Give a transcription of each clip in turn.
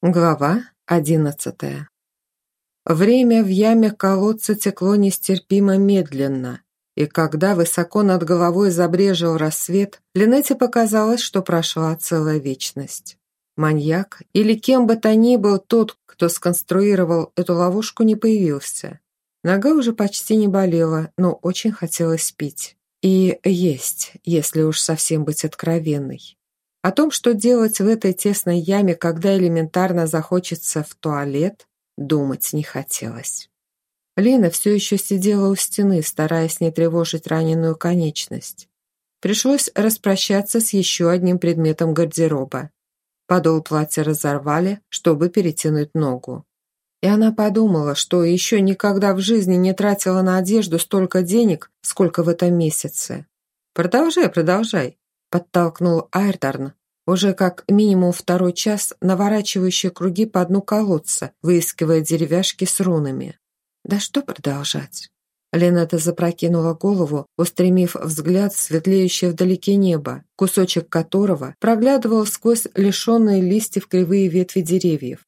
Глава одиннадцатая. Время в яме колодца текло нестерпимо медленно, и когда высоко над головой забрежил рассвет, Линете показалось, что прошла целая вечность. Маньяк или кем бы то ни был тот, кто сконструировал эту ловушку, не появился. Нога уже почти не болела, но очень хотелось пить. И есть, если уж совсем быть откровенной. О том, что делать в этой тесной яме, когда элементарно захочется в туалет, думать не хотелось. Лина все еще сидела у стены, стараясь не тревожить раненую конечность. Пришлось распрощаться с еще одним предметом гардероба. Подол платья разорвали, чтобы перетянуть ногу. И она подумала, что еще никогда в жизни не тратила на одежду столько денег, сколько в этом месяце. «Продолжай, продолжай», подтолкнул Айрторн, уже как минимум второй час наворачивающий круги по дну колодца, выискивая деревяшки с рунами. Да что продолжать? Ленета запрокинула голову, устремив взгляд в светлеющее вдалеке небо, кусочек которого проглядывал сквозь лишенные листьев кривые ветви деревьев.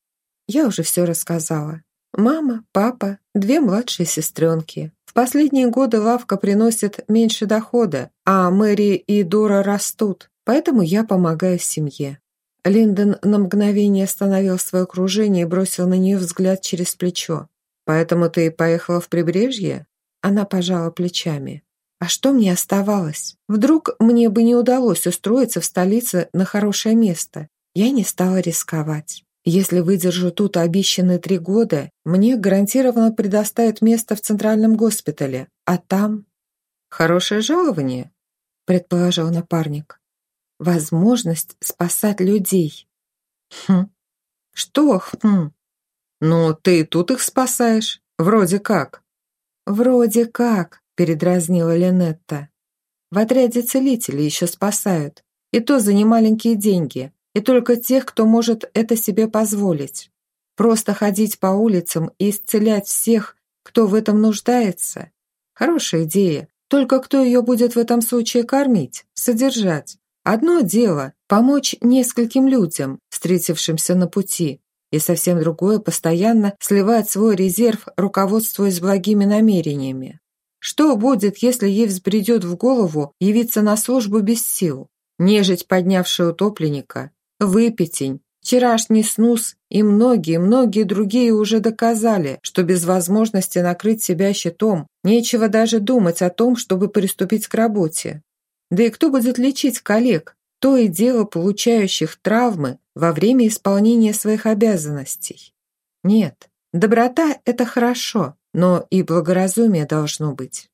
Я уже все рассказала. Мама, папа, две младшие сестренки. В последние годы лавка приносит меньше дохода, а Мэри и Дора растут, поэтому я помогаю семье». Линдон на мгновение остановил свое окружение и бросил на нее взгляд через плечо. «Поэтому ты поехала в прибрежье?» Она пожала плечами. «А что мне оставалось? Вдруг мне бы не удалось устроиться в столице на хорошее место? Я не стала рисковать. Если выдержу тут обещанные три года, мне гарантированно предоставят место в центральном госпитале, а там... Хорошее жалование, предположил напарник. Возможность спасать людей. Хм. Что хм? Ну, ты тут их спасаешь. Вроде как. Вроде как, передразнила Ленетта. В отряде целителей еще спасают. И то за немаленькие деньги и только тех, кто может это себе позволить. Просто ходить по улицам и исцелять всех, кто в этом нуждается. Хорошая идея, только кто ее будет в этом случае кормить, содержать? Одно дело – помочь нескольким людям, встретившимся на пути, и совсем другое – постоянно сливать свой резерв, руководствуясь благими намерениями. Что будет, если ей взбредет в голову явиться на службу без сил? Нежить, поднявшая утопленника, Выпятень, вчерашний снус и многие-многие другие уже доказали, что без возможности накрыть себя щитом нечего даже думать о том, чтобы приступить к работе. Да и кто будет лечить коллег, то и дело получающих травмы во время исполнения своих обязанностей? Нет, доброта – это хорошо, но и благоразумие должно быть.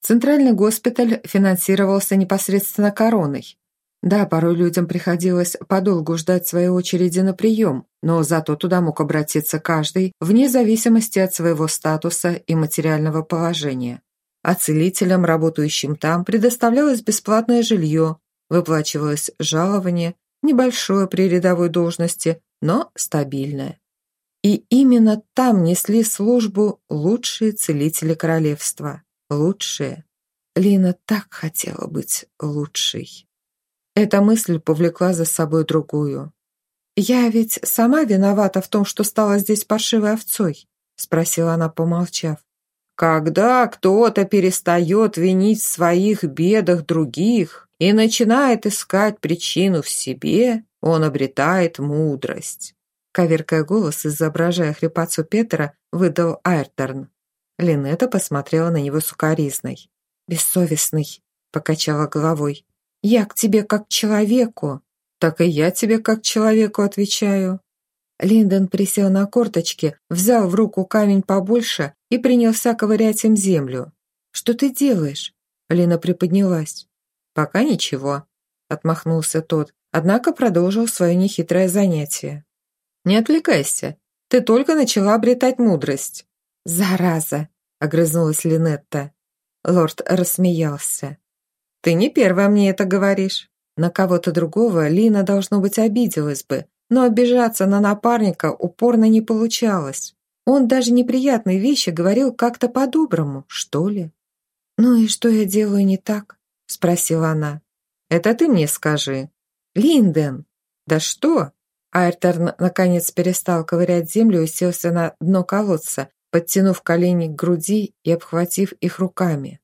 Центральный госпиталь финансировался непосредственно короной, да, порой людям приходилось подолгу ждать своей очереди на прием, но зато туда мог обратиться каждый, вне зависимости от своего статуса и материального положения. А целителям, работающим там, предоставлялось бесплатное жилье, выплачивалось жалование, небольшое при рядовой должности, но стабильное. И именно там несли службу лучшие целители королевства. Лучшие. Лина так хотела быть лучшей. Эта мысль повлекла за собой другую. «Я ведь сама виновата в том, что стала здесь паршивой овцой?» спросила она, помолчав. «Когда кто-то перестает винить в своих бедах других и начинает искать причину в себе, он обретает мудрость». Коверкая голос, изображая хрипацу Петра, выдал Айрторн. Линета посмотрела на него сукоризной. «Бессовестный», — покачала головой. Я к тебе как к человеку. Так и я тебе как к человеку отвечаю. Линдон присел на корточки, взял в руку камень побольше и принялся ковырять им землю. «Что ты делаешь?» Лина приподнялась. «Пока ничего», — отмахнулся тот, однако продолжил свое нехитрое занятие. «Не отвлекайся, ты только начала обретать мудрость». «Зараза!» — огрызнулась Линетта. Лорд рассмеялся. «Ты не первая мне это говоришь». На кого-то другого Лина, должно быть, обиделась бы, но обижаться на напарника упорно не получалось. Он даже неприятные вещи говорил как-то по-доброму, что ли. «Ну и что я делаю не так?» – спросила она. «Это ты мне скажи». «Линден!» «Да что?» Айрторн наконец перестал ковырять землю и уселся на дно колодца, подтянув колени к груди и обхватив их руками.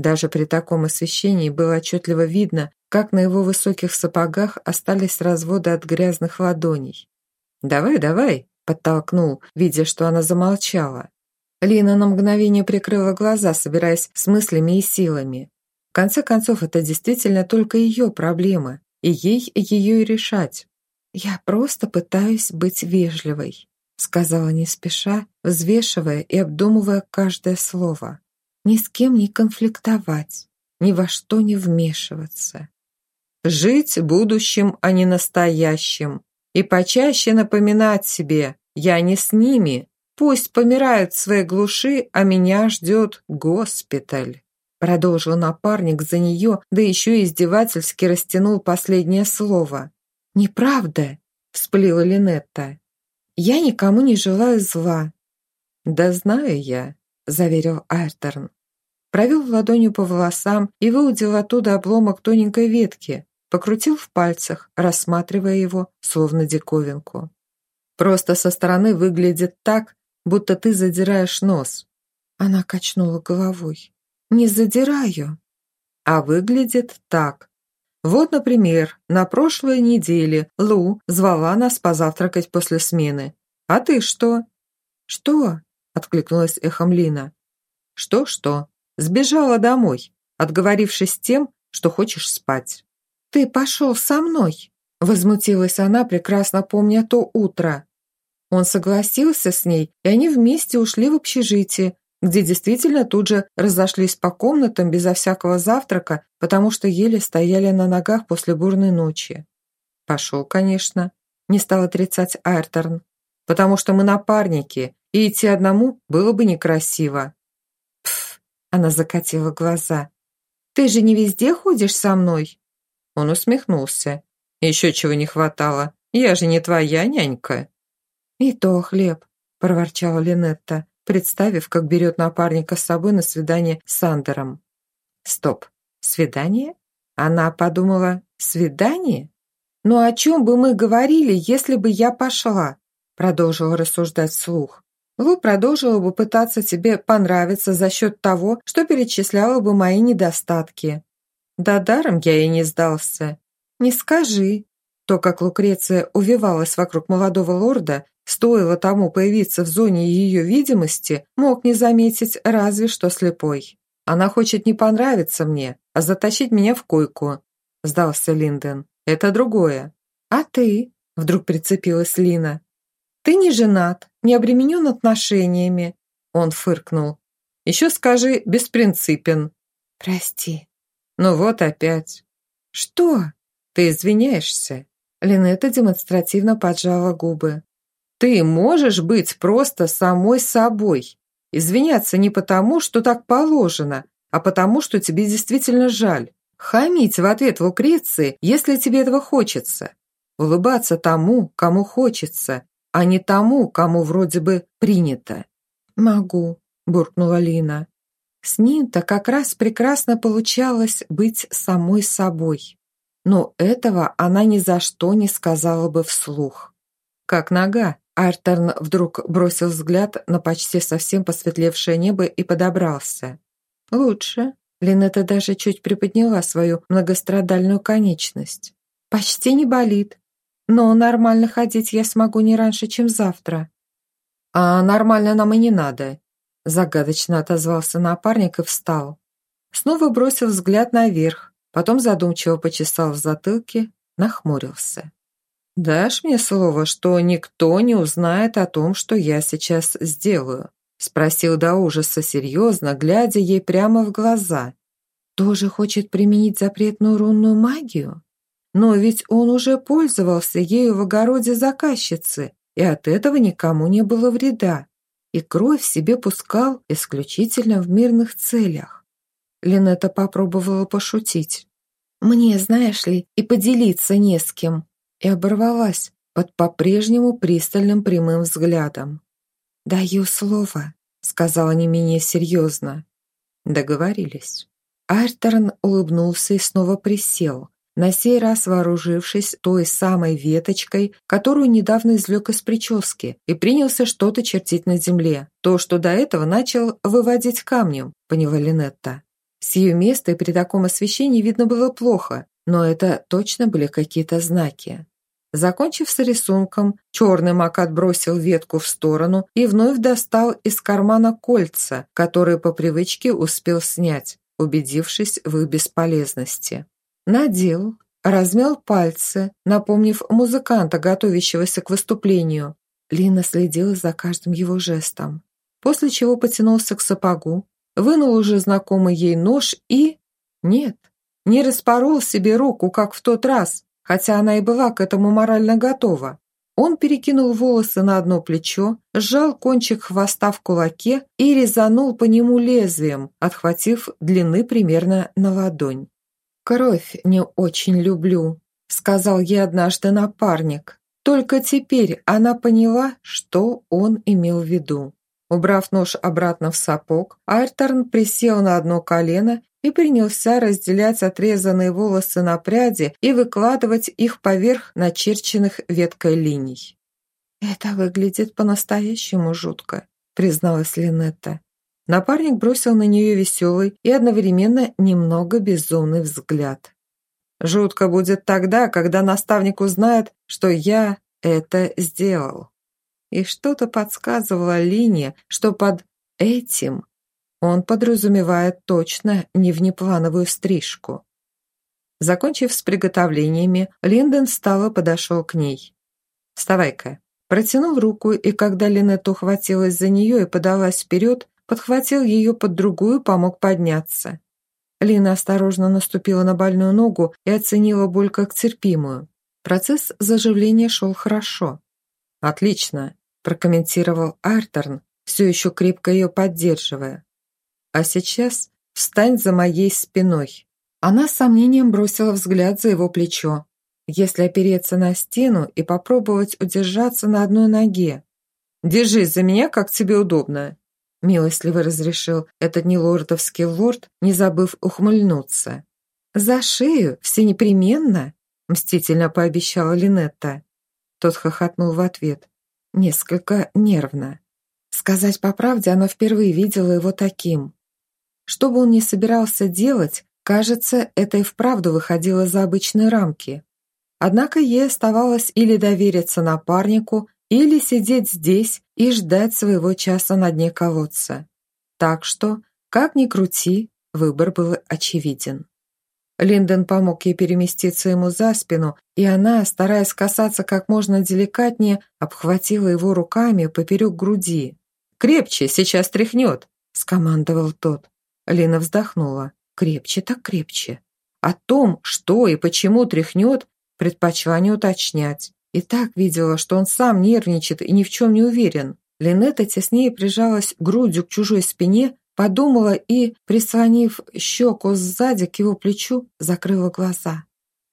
Даже при таком освещении было отчетливо видно, как на его высоких сапогах остались разводы от грязных ладоней. «Давай, давай!» – подтолкнул, видя, что она замолчала. Лина на мгновение прикрыла глаза, собираясь с мыслями и силами. В конце концов, это действительно только ее проблема, и ей ее и решать. «Я просто пытаюсь быть вежливой», сказала не спеша, взвешивая и обдумывая каждое слово. Ни с кем не конфликтовать, ни во что не вмешиваться. Жить будущим, а не настоящим. И почаще напоминать себе «я не с ними», пусть помирают в своей глуши, а меня ждет госпиталь. Продолжил напарник за нее, да еще издевательски растянул последнее слово. «Неправда!» – вспылила Линетта. «Я никому не желаю зла». «Да знаю я», – заверил Айрторн. Провел ладонью по волосам и выудил оттуда обломок тоненькой ветки, покрутил в пальцах, рассматривая его, словно диковинку. «Просто со стороны выглядит так, будто ты задираешь нос». Она качнула головой. «Не задираю». «А выглядит так. Вот, например, на прошлой неделе Лу звала нас позавтракать после смены. А ты что?» «Что?» – откликнулась эхом Лина. «Что-что? Сбежала домой, отговорившись тем, что хочешь спать». «Ты пошел со мной!» – возмутилась она, прекрасно помня то утро. Он согласился с ней, и они вместе ушли в общежитие, где действительно тут же разошлись по комнатам безо всякого завтрака, потому что еле стояли на ногах после бурной ночи. Пошел, конечно, не стал отрицать Айрторн, потому что мы напарники, и идти одному было бы некрасиво. Пф, она закатила глаза. Ты же не везде ходишь со мной? Он усмехнулся. Еще чего не хватало, я же не твоя нянька. И то хлеб, проворчала Линетта представив, как берет напарника с собой на свидание с Сандером. Стоп, свидание? Она подумала, свидание? Ну о чем бы мы говорили, если бы я пошла? Продолжила рассуждать вслух. Лу продолжила бы пытаться тебе понравиться за счет того, что перечисляла бы мои недостатки. Да даром я ей не сдался. Не скажи. То, как Лукреция увивалась вокруг молодого лорда, Стоило тому появиться в зоне ее видимости, мог не заметить разве что слепой. «Она хочет не понравиться мне, а затащить меня в койку», – сдался Линден. «Это другое». «А ты?» – вдруг прицепилась Лина. «Ты не женат, не обременен отношениями», – он фыркнул. «Еще скажи, беспринципен». «Прости». «Ну вот опять». «Что?» «Ты извиняешься?» Линетта демонстративно поджала губы. Ты можешь быть просто самой собой. Извиняться не потому, что так положено, а потому, что тебе действительно жаль. Хамить в ответ Лукреции, если тебе этого хочется. Улыбаться тому, кому хочется, а не тому, кому вроде бы принято. «Могу», – буркнула Лина. С ним-то как раз прекрасно получалось быть самой собой. Но этого она ни за что не сказала бы вслух. «Как нога?» Артерн вдруг бросил взгляд на почти совсем посветлевшее небо и подобрался. «Лучше». Линетта даже чуть приподняла свою многострадальную конечность. «Почти не болит. Но нормально ходить я смогу не раньше, чем завтра». «А нормально нам и не надо», – загадочно отозвался напарник и встал. Снова бросил взгляд наверх, потом задумчиво почесал в затылке, нахмурился. «Дашь мне слово, что никто не узнает о том, что я сейчас сделаю?» Спросил до ужаса серьезно, глядя ей прямо в глаза. «Тоже хочет применить запретную рунную магию? Но ведь он уже пользовался ею в огороде заказчицы, и от этого никому не было вреда. И кровь себе пускал исключительно в мирных целях». Линетта попробовала пошутить. «Мне, знаешь ли, и поделиться не с кем», и оборвалась под по-прежнему пристальным прямым взглядом. «Даю слово», — сказала не менее серьезно. Договорились. Альтерн улыбнулся и снова присел, на сей раз вооружившись той самой веточкой, которую недавно извлек из прически, и принялся что-то чертить на земле. То, что до этого начал выводить камнем, поняла Линетта. Сию место и при таком освещении видно было плохо, но это точно были какие-то знаки. Закончив с рисунком, черный мак отбросил ветку в сторону и вновь достал из кармана кольца, которые по привычке успел снять, убедившись в их бесполезности. Надел, размял пальцы, напомнив музыканта, готовящегося к выступлению. Лина следила за каждым его жестом, после чего потянулся к сапогу, вынул уже знакомый ей нож и... Нет, не распорол себе руку, как в тот раз, хотя она и была к этому морально готова. Он перекинул волосы на одно плечо, сжал кончик хвоста в кулаке и резанул по нему лезвием, отхватив длины примерно на ладонь. «Кровь не очень люблю», — сказал ей однажды напарник. Только теперь она поняла, что он имел в виду. Убрав нож обратно в сапог, Айрторн присел на одно колено и принялся разделять отрезанные волосы на пряди и выкладывать их поверх начерченных веткой линий. «Это выглядит по-настоящему жутко», — призналась Линетта. Напарник бросил на нее веселый и одновременно немного безумный взгляд. «Жутко будет тогда, когда наставник узнает, что я это сделал». И что-то подсказывало Лине, что под «этим» Он подразумевает точно не внеплановую стрижку. Закончив с приготовлениями, Линдон встал и подошел к ней. «Вставай-ка». Протянул руку, и когда Линет ухватилась за нее и подалась вперед, подхватил ее под другую, помог подняться. Лина осторожно наступила на больную ногу и оценила боль как терпимую. Процесс заживления шел хорошо. «Отлично», – прокомментировал Артерн, все еще крепко ее поддерживая. А сейчас встань за моей спиной». Она с сомнением бросила взгляд за его плечо. Если опереться на стену и попробовать удержаться на одной ноге. «Держись за меня, как тебе удобно», – милостливо разрешил этот нелордовский лорд, не забыв ухмыльнуться. «За шею, все непременно», – мстительно пообещала Линетта. Тот хохотнул в ответ, несколько нервно. Сказать по правде, она впервые видела его таким. Что бы он ни собирался делать, кажется, это и вправду выходило за обычные рамки. Однако ей оставалось или довериться напарнику, или сидеть здесь и ждать своего часа на дне колодца. Так что, как ни крути, выбор был очевиден. Линдон помог ей переместиться ему за спину, и она, стараясь касаться как можно деликатнее, обхватила его руками поперек груди. «Крепче, сейчас тряхнет», – скомандовал тот. Лина вздохнула. Крепче так крепче. О том, что и почему тряхнет, предпочла не уточнять. И так видела, что он сам нервничает и ни в чем не уверен. Линетта теснее прижалась грудью к чужой спине, подумала и, прислонив щеку сзади к его плечу, закрыла глаза.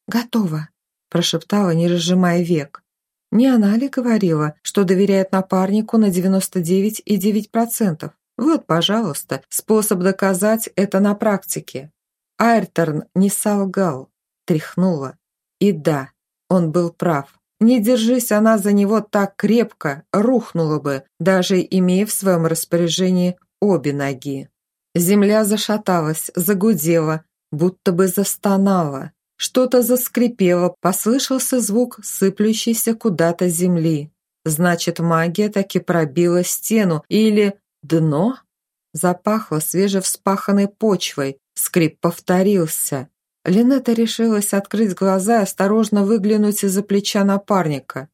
«Готово», – прошептала, не разжимая век. Не она ли говорила, что доверяет напарнику на 99,9%? Вот, пожалуйста, способ доказать это на практике. Айрторн не солгал, тряхнула. И да, он был прав. Не держись она за него так крепко, рухнула бы, даже имея в своем распоряжении обе ноги. Земля зашаталась, загудела, будто бы застонала. Что-то заскрипело, послышался звук сыплющейся куда-то земли. Значит, магия таки пробила стену или Дно запахло свежевспаханной почвой, скрип повторился. Линета решилась открыть глаза и осторожно выглянуть из-за плеча напарника.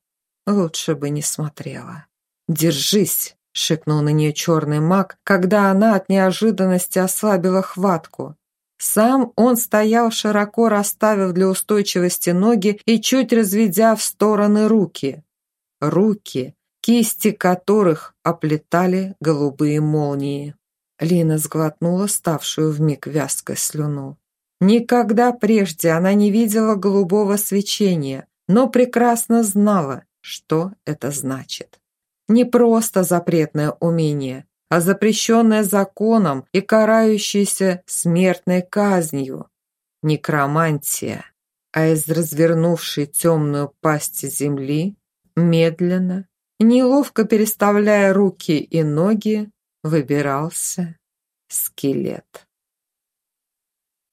Лучше бы не смотрела. «Держись!» – шикнул на нее черный маг, когда она от неожиданности ослабила хватку. Сам он стоял, широко расставив для устойчивости ноги и чуть разведя в стороны руки. Руки, кисти которых оплетали голубые молнии. Лина сглотнула ставшую вмиг вязкой слюну. Никогда прежде она не видела голубого свечения, но прекрасно знала, что это значит. Не просто запретное умение, а запрещенное законом и карающееся смертной казнью. Некромантия. а из развернувшей темную пасти земли медленно, неловко переставляя руки и ноги, выбирался скелет.